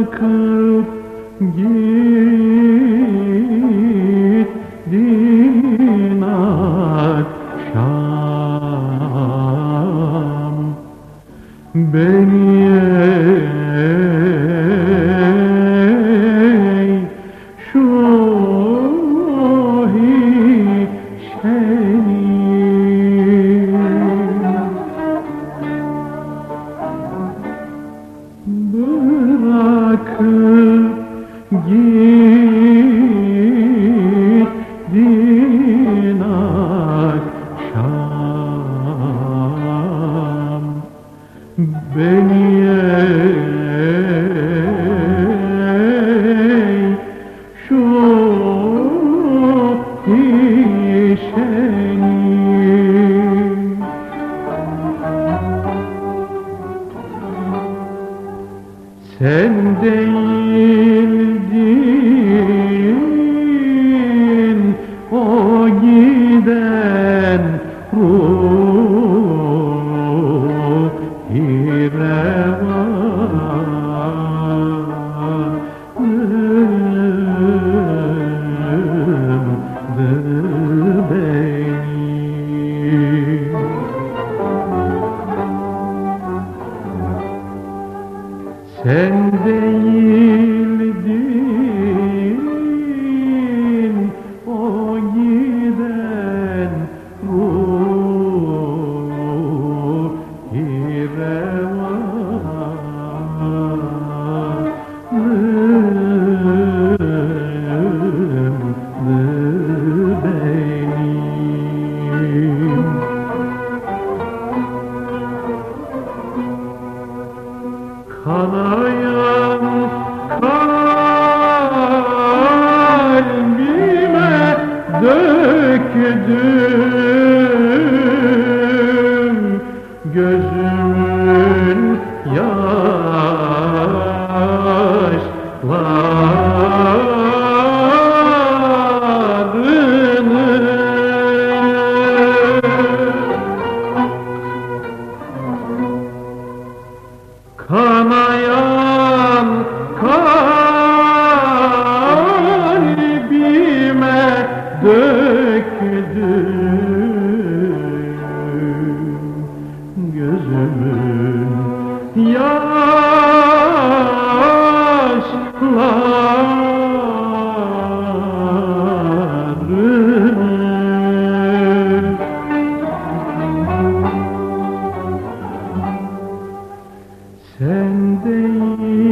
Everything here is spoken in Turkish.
bırakıp gittin akşam beni Deus. Sen değil. gözümün yaşlarını Sen değil